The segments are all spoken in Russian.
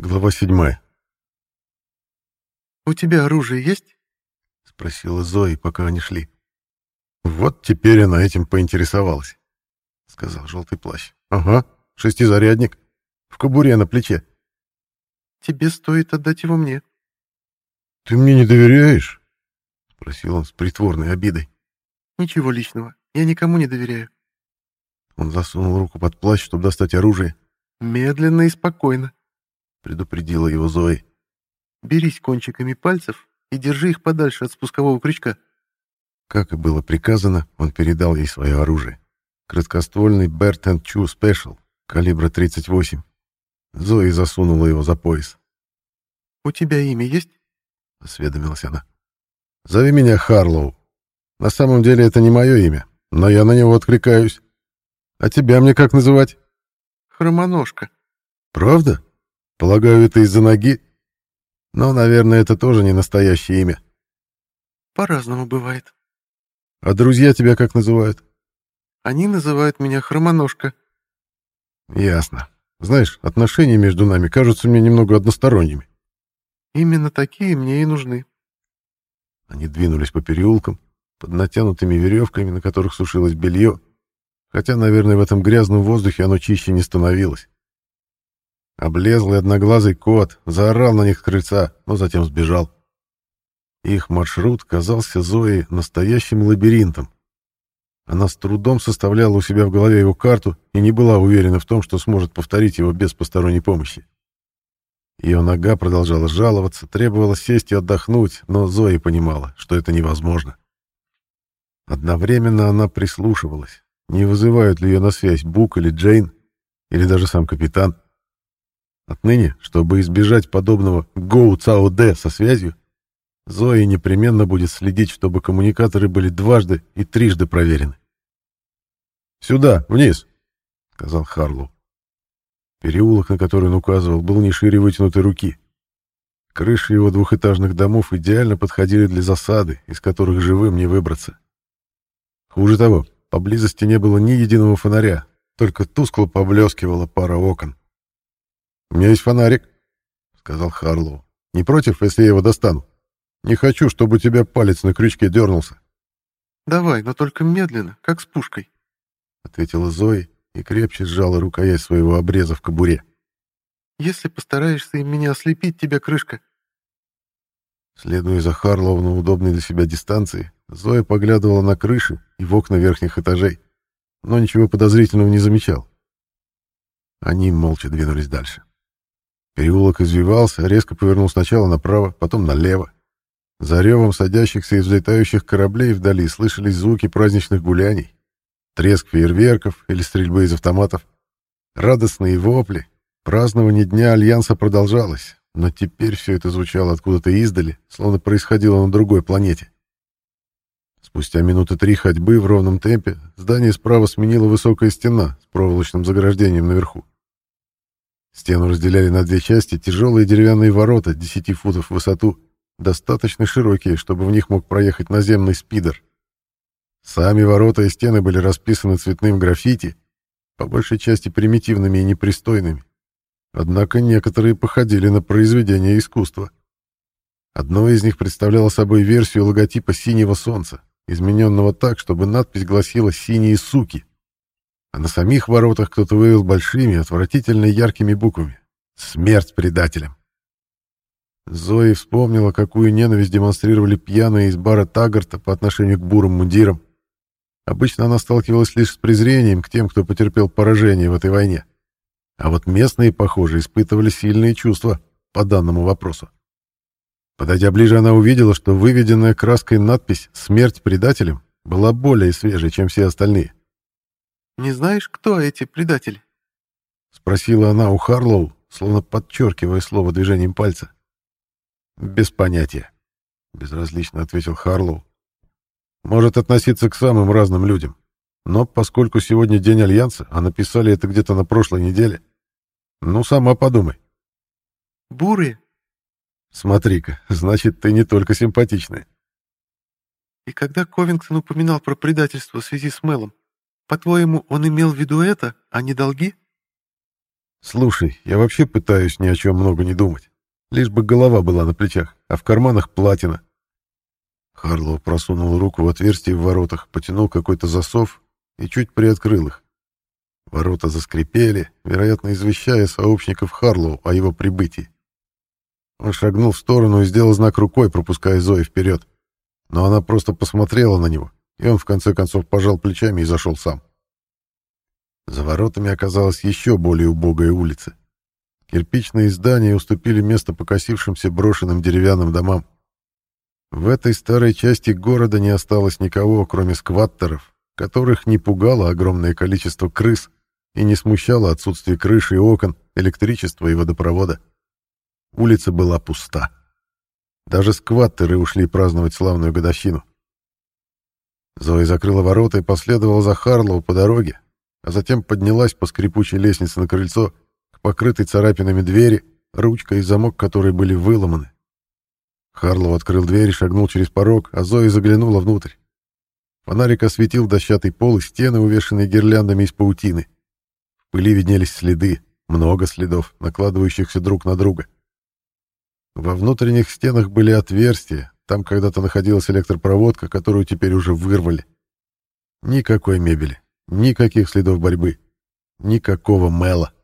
Глава седьмая. «У тебя оружие есть?» — спросила Зои, пока они шли. «Вот теперь она этим поинтересовалась», — сказал желтый плащ. «Ага, шестизарядник. В кобуре на плече». «Тебе стоит отдать его мне». «Ты мне не доверяешь?» — спросил он с притворной обидой. «Ничего личного. Я никому не доверяю». Он засунул руку под плащ, чтобы достать оружие. «Медленно и спокойно», — предупредила его Зои. «Берись кончиками пальцев и держи их подальше от спускового крючка». Как и было приказано, он передал ей свое оружие. Краткоствольный Bert Chu Special, калибра 38. Зои засунула его за пояс. «У тебя имя есть?» — осведомилась она. «Зови меня Харлоу. На самом деле это не мое имя, но я на него откликаюсь. А тебя мне как называть?» «Хромоножка». «Правда?» Полагаю, это из-за ноги? Но, наверное, это тоже не настоящее имя. По-разному бывает. А друзья тебя как называют? Они называют меня Хромоножка. Ясно. Знаешь, отношения между нами кажутся мне немного односторонними. Именно такие мне и нужны. Они двинулись по переулкам, под натянутыми веревками, на которых сушилось белье, хотя, наверное, в этом грязном воздухе оно чище не становилось. Облезлый одноглазый кот заорал на них с крыльца, но затем сбежал. Их маршрут казался Зои настоящим лабиринтом. Она с трудом составляла у себя в голове его карту и не была уверена в том, что сможет повторить его без посторонней помощи. Ее нога продолжала жаловаться, требовала сесть и отдохнуть, но Зои понимала, что это невозможно. Одновременно она прислушивалась, не вызывают ли ее на связь Бук или Джейн, или даже сам капитан. Отныне, чтобы избежать подобного «Гоу Цао Дэ» со связью, Зои непременно будет следить, чтобы коммуникаторы были дважды и трижды проверены. «Сюда, вниз», — сказал Харлоу. Переулок, на который он указывал, был не шире вытянутой руки. Крыши его двухэтажных домов идеально подходили для засады, из которых живым не выбраться. Хуже того, поблизости не было ни единого фонаря, только тускло поблескивала пара окон. «У меня есть фонарик», — сказал Харлоу. «Не против, если я его достану? Не хочу, чтобы у тебя палец на крючке дернулся». «Давай, но только медленно, как с пушкой», — ответила Зои и крепче сжала рукоять своего обреза в кобуре. «Если постараешься меня ослепить, тебя крышка». Следуя за Харлоу на удобной для себя дистанции, Зоя поглядывала на крыши и в окна верхних этажей, но ничего подозрительного не замечал. Они молча двинулись дальше. Переулок извивался, резко повернул сначала направо, потом налево. За ревом садящихся и взлетающих кораблей вдали слышались звуки праздничных гуляний, треск фейерверков или стрельбы из автоматов. Радостные вопли. Празднование Дня Альянса продолжалось, но теперь все это звучало откуда-то издали, словно происходило на другой планете. Спустя минуты три ходьбы в ровном темпе здание справа сменила высокая стена с проволочным заграждением наверху. Стену разделяли на две части тяжелые деревянные ворота 10 футов в высоту, достаточно широкие, чтобы в них мог проехать наземный спидер. Сами ворота и стены были расписаны цветным граффити, по большей части примитивными и непристойными. Однако некоторые походили на произведения искусства. Одно из них представляло собой версию логотипа «Синего солнца», измененного так, чтобы надпись гласила «Синие суки» а на самих воротах кто-то вывел большими, отвратительно яркими буквами «Смерть предателям». Зои вспомнила, какую ненависть демонстрировали пьяные из бара Таггарта по отношению к бурым мундирам. Обычно она сталкивалась лишь с презрением к тем, кто потерпел поражение в этой войне. А вот местные, похоже, испытывали сильные чувства по данному вопросу. Подойдя ближе, она увидела, что выведенная краской надпись «Смерть предателям» была более свежей, чем все остальные. Не знаешь, кто эти предатели?» Спросила она у Харлоу, словно подчеркивая слово движением пальца. «Без понятия», — безразлично ответил Харлоу. «Может относиться к самым разным людям. Но поскольку сегодня День Альянса, а написали это где-то на прошлой неделе, ну, сама подумай». «Бурые?» «Смотри-ка, значит, ты не только симпатичная». «И когда Ковингтон упоминал про предательство в связи с Мелом, по-твоему, он имел в виду это, а не долги? Слушай, я вообще пытаюсь ни о чем много не думать. Лишь бы голова была на плечах, а в карманах платина. Харлоу просунул руку в отверстие в воротах, потянул какой-то засов и чуть приоткрыл их. Ворота заскрипели, вероятно, извещая сообщников Харлоу о его прибытии. Он шагнул в сторону и сделал знак рукой, пропуская Зои вперед. Но она просто посмотрела на него, и он в конце концов пожал плечами и зашел сам. За воротами оказалась еще более убогая улица. Кирпичные здания уступили место покосившимся брошенным деревянным домам. В этой старой части города не осталось никого, кроме скваттеров, которых не пугало огромное количество крыс и не смущало отсутствие крыши и окон, электричества и водопровода. Улица была пуста. Даже скваттеры ушли праздновать славную годовщину. Зоя закрыла ворота и последовала за Харлоу по дороге, а затем поднялась по скрипучей лестнице на крыльцо к покрытой царапинами двери, ручка и замок которой были выломаны. Харлоу открыл дверь и шагнул через порог, а Зоя заглянула внутрь. Фонарик осветил дощатый пол и стены, увешанные гирляндами из паутины. В пыли виднелись следы, много следов, накладывающихся друг на друга. Во внутренних стенах были отверстия, там когда-то находилась электропроводка, которую теперь уже вырвали. Никакой мебели, никаких следов борьбы, никакого Мэла.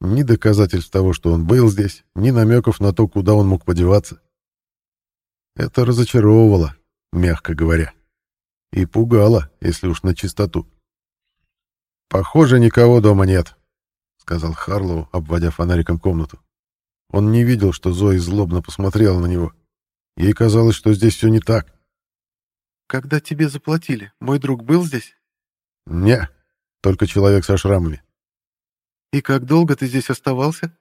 Ни доказательств того, что он был здесь, ни намеков на то, куда он мог подеваться. Это разочаровывало, мягко говоря. И пугало, если уж на чистоту. «Похоже, никого дома нет», — сказал Харлоу, обводя фонариком комнату. Он не видел, что Зои злобно посмотрела на него. Ей казалось, что здесь все не так. «Когда тебе заплатили, мой друг был здесь?» «Не, только человек со шрамами». «И как долго ты здесь оставался?»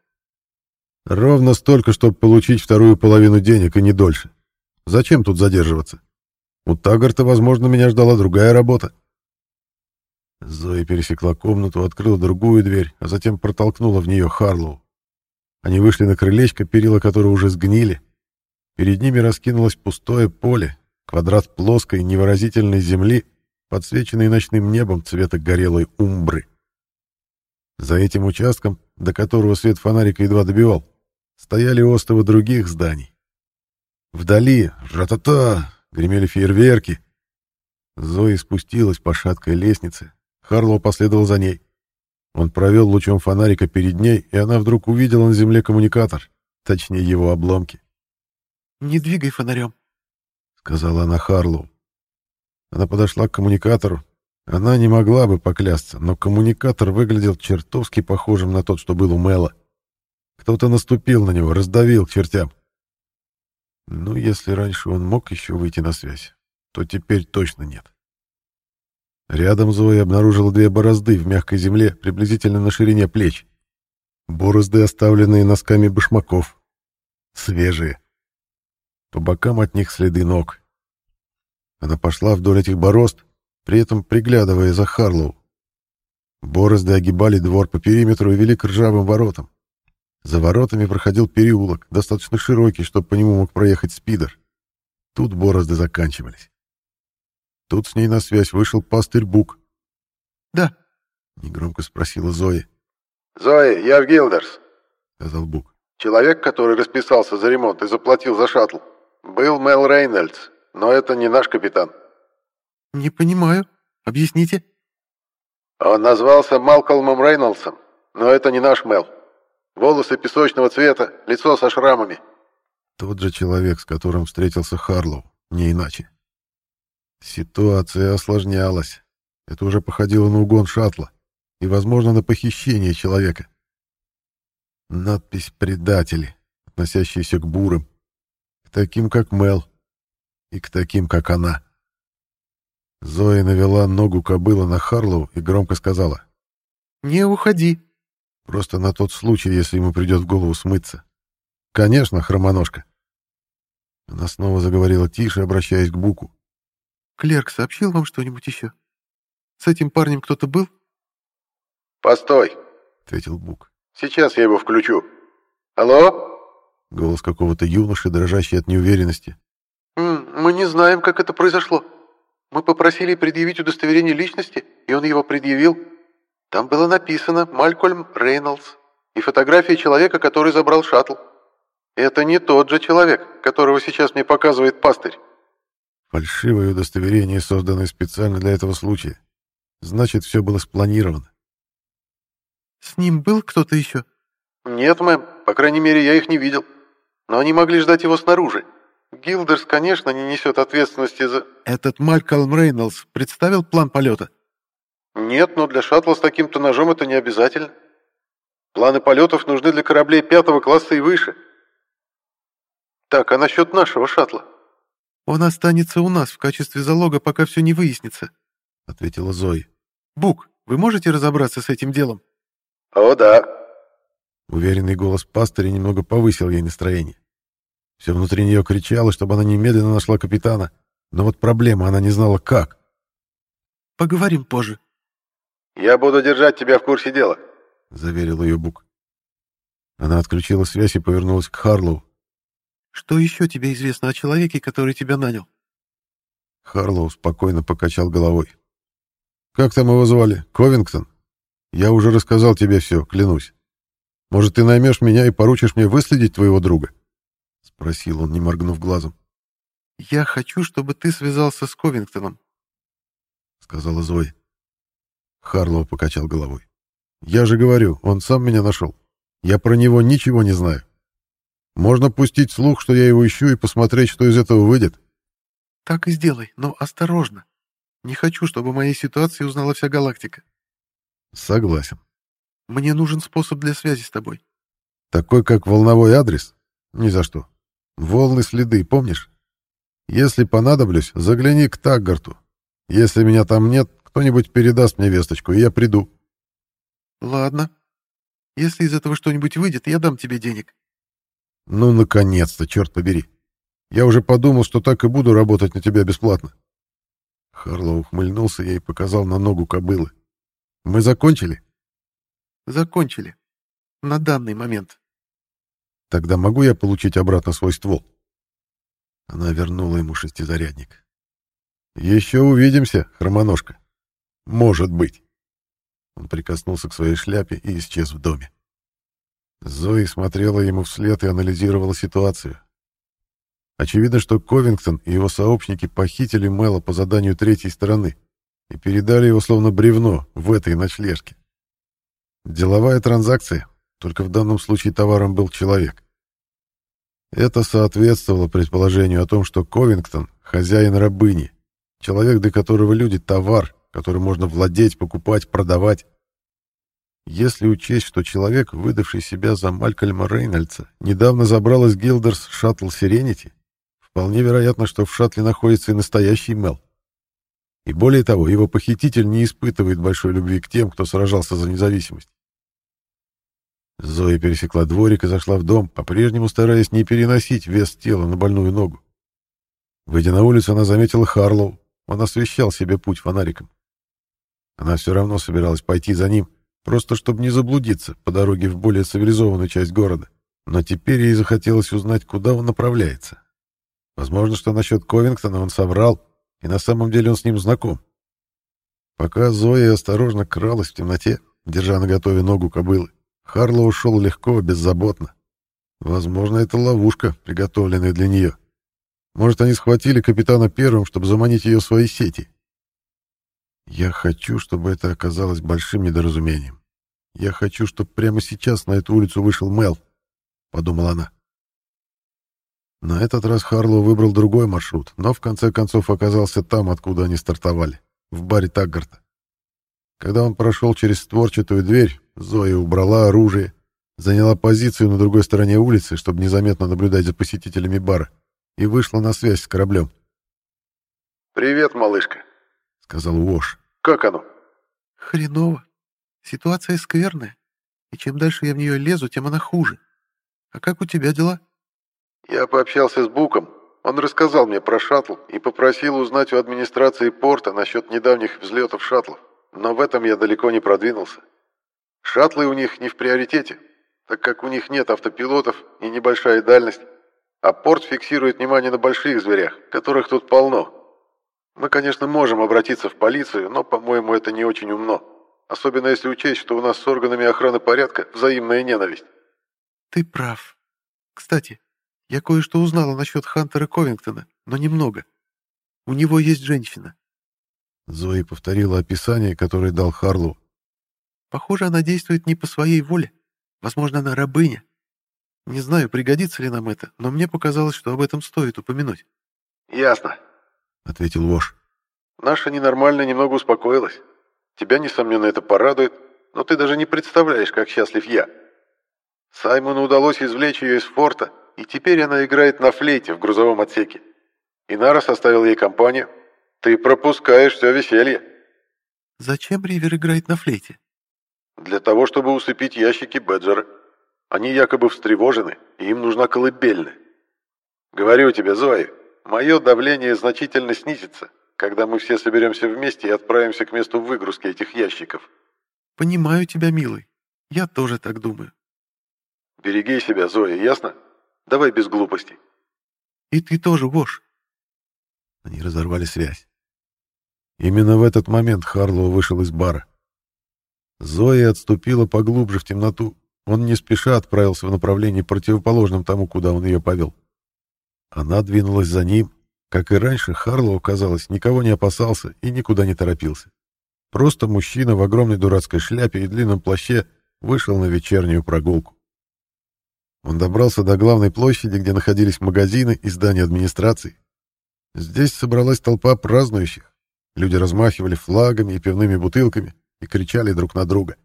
«Ровно столько, чтобы получить вторую половину денег, и не дольше. Зачем тут задерживаться? У Тагарта, возможно, меня ждала другая работа. Зоя пересекла комнату, открыла другую дверь, а затем протолкнула в нее Харлоу. Они вышли на крылечко, перила которого уже сгнили. Перед ними раскинулось пустое поле, квадрат плоской, невыразительной земли, подсвеченный ночным небом цвета горелой умбры. За этим участком, до которого свет фонарика едва добивал, стояли остовы других зданий. Вдали, ра-та-та, гремели фейерверки. Зои спустилась по шаткой лестнице. Харлоу последовал за ней. Он провел лучом фонарика перед ней, и она вдруг увидела на земле коммуникатор, точнее его обломки. «Не двигай фонарем», — сказала она Харлоу. Она подошла к коммуникатору. Она не могла бы поклясться, но коммуникатор выглядел чертовски похожим на тот, что был у Мэла. Кто-то наступил на него, раздавил к чертям. Ну, если раньше он мог еще выйти на связь, то теперь точно нет. Рядом Зоя обнаружила две борозды в мягкой земле, приблизительно на ширине плеч. Борозды, оставленные носками башмаков. Свежие. По бокам от них следы ног. Она пошла вдоль этих борозд, при этом приглядывая за Харлоу. Борозды огибали двор по периметру и вели к ржавым воротам. За воротами проходил переулок, достаточно широкий, чтобы по нему мог проехать спидер. Тут борозды заканчивались. Тут с ней на связь вышел пастырь Бук. «Да», — негромко спросила Зоя. «Зоя, я в Гилдерс», — сказал Бук. «Человек, который расписался за ремонт и заплатил за шаттл, был Мел Рейнольдс, но это не наш капитан». «Не понимаю. Объясните». «Он назвался Малкольмом Рейнольдсом, но это не наш Мел. Волосы песочного цвета, лицо со шрамами. Тот же человек, с которым встретился Харлоу, не иначе. Ситуация осложнялась. Это уже походило на угон шаттла и, возможно, на похищение человека. Надпись «Предатели», относящиеся к бурым, к таким, как Мел, и к таким, как она. Зоя навела ногу кобыла на Харлоу и громко сказала. «Не уходи». Просто на тот случай, если ему придет в голову смыться. Конечно, хромоножка. Она снова заговорила тише, обращаясь к Буку. «Клерк сообщил вам что-нибудь еще? С этим парнем кто-то был?» «Постой», — ответил Бук. «Сейчас я его включу. Алло?» Голос какого-то юноши, дрожащий от неуверенности. «Мы не знаем, как это произошло. Мы попросили предъявить удостоверение личности, и он его предъявил. Там было написано «Малькольм Рейнольдс». и фотографии человека, который забрал шаттл. Это не тот же человек, которого сейчас мне показывает пастырь. Фальшивое удостоверение, созданное специально для этого случая. Значит, все было спланировано. С ним был кто-то еще? Нет, мэм. По крайней мере, я их не видел. Но они могли ждать его снаружи. Гилдерс, конечно, не несет ответственности за... Этот Малькольм Рейнольдс представил план полета? Нет, но для шаттла с таким-то ножом это не обязательно. Планы полетов нужны для кораблей пятого класса и выше. Так, а насчет нашего шаттла? Он останется у нас в качестве залога, пока все не выяснится, — ответила Зои. Бук, вы можете разобраться с этим делом? О, да. Уверенный голос пастыря немного повысил ей настроение. Все внутри нее кричало, чтобы она немедленно нашла капитана, но вот проблема, она не знала как. «Поговорим позже». «Я буду держать тебя в курсе дела», — заверил ее Бук. Она отключила связь и повернулась к Харлоу. «Что еще тебе известно о человеке, который тебя нанял?» Харлоу спокойно покачал головой. «Как там его звали? Ковингтон? Я уже рассказал тебе все, клянусь. Может, ты наймешь меня и поручишь мне выследить твоего друга?» — спросил он, не моргнув глазом. «Я хочу, чтобы ты связался с Ковингтоном», — сказала Зоя. Харлоу покачал головой. «Я же говорю, он сам меня нашел. Я про него ничего не знаю. Можно пустить слух, что я его ищу, и посмотреть, что из этого выйдет». «Так и сделай, но осторожно. Не хочу, чтобы о моей ситуации узнала вся галактика». «Согласен». «Мне нужен способ для связи с тобой». «Такой, как волновой адрес?» «Ни за что. Волны следы, помнишь? Если понадоблюсь, загляни к Таггарту. Если меня там нет, кто-нибудь передаст мне весточку, и я приду. Ладно. Если из этого что-нибудь выйдет, я дам тебе денег. Ну, наконец-то, черт побери. Я уже подумал, что так и буду работать на тебя бесплатно. Харлоу ухмыльнулся ей и показал на ногу кобылы. Мы закончили? Закончили. На данный момент. Тогда могу я получить обратно свой ствол? Она вернула ему шестизарядник. Еще увидимся, хромоножка. Может быть. Он прикоснулся к своей шляпе и исчез в доме. Зои смотрела ему вслед и анализировала ситуацию. Очевидно, что Ковингтон и его сообщники похитили Мэла по заданию третьей стороны и передали его словно бревно в этой ночлежке. Деловая транзакция, только в данном случае товаром был человек. Это соответствовало предположению о том, что Ковингтон — хозяин рабыни, человек, для которого люди — товар, который можно владеть, покупать, продавать. Если учесть, что человек, выдавший себя за Малькольма Рейнольдса, недавно забрал из Гилдерс шаттл Сиренити, вполне вероятно, что в шаттле находится и настоящий Мел. И более того, его похититель не испытывает большой любви к тем, кто сражался за независимость. Зоя пересекла дворик и зашла в дом, по-прежнему стараясь не переносить вес тела на больную ногу. Выйдя на улицу, она заметила Харлоу. Он освещал себе путь фонариком. Она все равно собиралась пойти за ним, просто чтобы не заблудиться по дороге в более цивилизованную часть города. Но теперь ей захотелось узнать, куда он направляется. Возможно, что насчет Ковингтона он соврал, и на самом деле он с ним знаком. Пока Зоя осторожно кралась в темноте, держа на готове ногу кобылы, Харло ушел легко, беззаботно. Возможно, это ловушка, приготовленная для нее. Может, они схватили капитана первым, чтобы заманить ее в свои сети. Я хочу, чтобы это оказалось большим недоразумением. Я хочу, чтобы прямо сейчас на эту улицу вышел Мел, — подумала она. На этот раз Харлоу выбрал другой маршрут, но в конце концов оказался там, откуда они стартовали, в баре Таггарта. Когда он прошел через створчатую дверь, Зоя убрала оружие, заняла позицию на другой стороне улицы, чтобы незаметно наблюдать за посетителями бара, и вышла на связь с кораблем. «Привет, малышка», — сказал Уош. «Как оно?» «Хреново. Ситуация скверная, и чем дальше я в нее лезу, тем она хуже. А как у тебя дела?» «Я пообщался с Буком. Он рассказал мне про шаттл и попросил узнать у администрации порта насчет недавних взлетов шаттлов но в этом я далеко не продвинулся. Шаттлы у них не в приоритете, так как у них нет автопилотов и небольшая дальность, а порт фиксирует внимание на больших зверях, которых тут полно. Мы, конечно, можем обратиться в полицию, но, по-моему, это не очень умно. особенно если учесть, что у нас с органами охраны порядка взаимная ненависть. Ты прав. Кстати, я кое-что узнала насчет Хантера Ковингтона, но немного. У него есть женщина. Зои повторила описание, которое дал Харлоу. Похоже, она действует не по своей воле. Возможно, она рабыня. Не знаю, пригодится ли нам это, но мне показалось, что об этом стоит упомянуть. «Ясно», — ответил Вош. «Наша ненормальная немного успокоилась. Тебя, несомненно, это порадует, но ты даже не представляешь, как счастлив я. Саймону удалось извлечь ее из форта, и теперь она играет на флейте в грузовом отсеке. Инара составил ей компанию. Ты пропускаешь все веселье». «Зачем Ривер играет на флейте?» «Для того, чтобы усыпить ящики Бэджера». Они якобы встревожены, и им нужна колыбельная. Говорю тебе, Зои, мое давление значительно снизится, когда мы все соберемся вместе и отправимся к месту выгрузки этих ящиков. Понимаю тебя, милый. Я тоже так думаю. Береги себя, Зоя, ясно? Давай без глупостей. И ты тоже, Вош. Они разорвали связь. Именно в этот момент Харлоу вышел из бара. Зоя отступила поглубже в темноту, он не спеша отправился в направлении противоположном тому, куда он ее повел. Она двинулась за ним. Как и раньше, Харлоу, казалось, никого не опасался и никуда не торопился. Просто мужчина в огромной дурацкой шляпе и длинном плаще вышел на вечернюю прогулку. Он добрался до главной площади, где находились магазины и здания администрации. Здесь собралась толпа празднующих. Люди размахивали флагами и пивными бутылками и кричали друг на друга.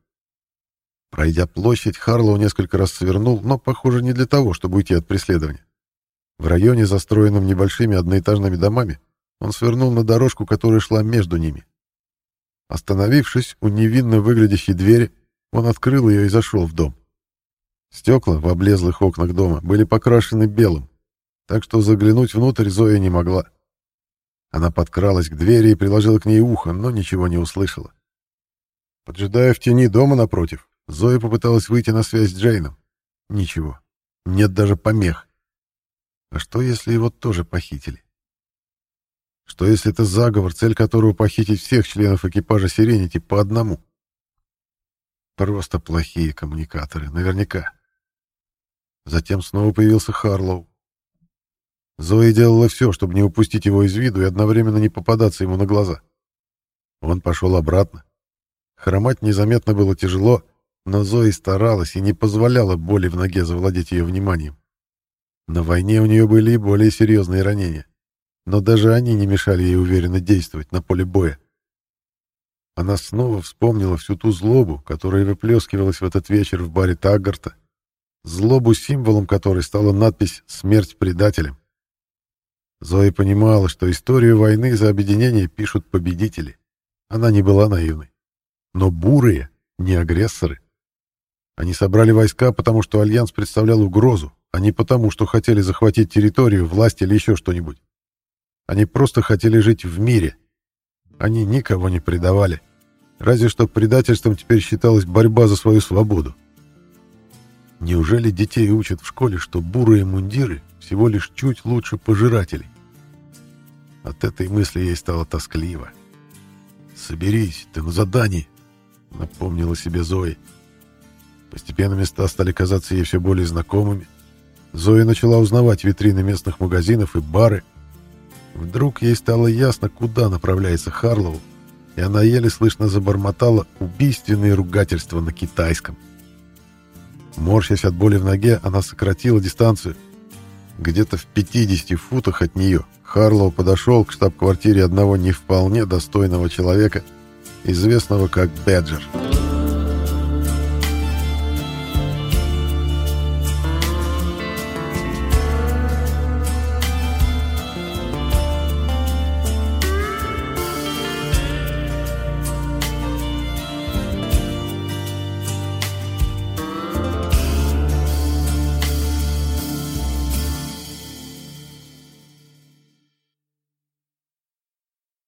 Пройдя площадь, Харлоу несколько раз свернул, но, похоже, не для того, чтобы уйти от преследования. В районе, застроенном небольшими одноэтажными домами, он свернул на дорожку, которая шла между ними. Остановившись у невинно выглядящей двери, он открыл ее и зашел в дом. Стекла в облезлых окнах дома были покрашены белым, так что заглянуть внутрь Зоя не могла. Она подкралась к двери и приложила к ней ухо, но ничего не услышала. Поджидая в тени дома напротив, Зоя попыталась выйти на связь с Джейном. Ничего. Нет даже помех. А что, если его тоже похитили? Что, если это заговор, цель которого похитить всех членов экипажа Сиренити по одному? Просто плохие коммуникаторы, наверняка. Затем снова появился Харлоу. Зоя делала все, чтобы не упустить его из виду и одновременно не попадаться ему на глаза. Он пошел обратно. Хромать незаметно было тяжело, но Зои старалась и не позволяла боли в ноге завладеть ее вниманием. На войне у нее были и более серьезные ранения, но даже они не мешали ей уверенно действовать на поле боя. Она снова вспомнила всю ту злобу, которая выплескивалась в этот вечер в баре Таггарта, злобу, символом которой стала надпись «Смерть предателям». Зоя понимала, что историю войны за объединение пишут победители. Она не была наивной. Но бурые, не агрессоры, они собрали войска, потому что Альянс представлял угрозу, а не потому, что хотели захватить территорию, власть или еще что-нибудь. Они просто хотели жить в мире. Они никого не предавали. Разве что предательством теперь считалась борьба за свою свободу. Неужели детей учат в школе, что бурые мундиры всего лишь чуть лучше пожирателей? От этой мысли ей стало тоскливо. «Соберись, ты на задании», — напомнила себе Зои. Постепенно места стали казаться ей все более знакомыми. Зоя начала узнавать витрины местных магазинов и бары. Вдруг ей стало ясно, куда направляется Харлоу, и она еле слышно забормотала убийственные ругательства на китайском. Морщась от боли в ноге, она сократила дистанцию. Где-то в 50 футах от нее Харлоу подошел к штаб-квартире одного не вполне достойного человека, известного как Бэджер.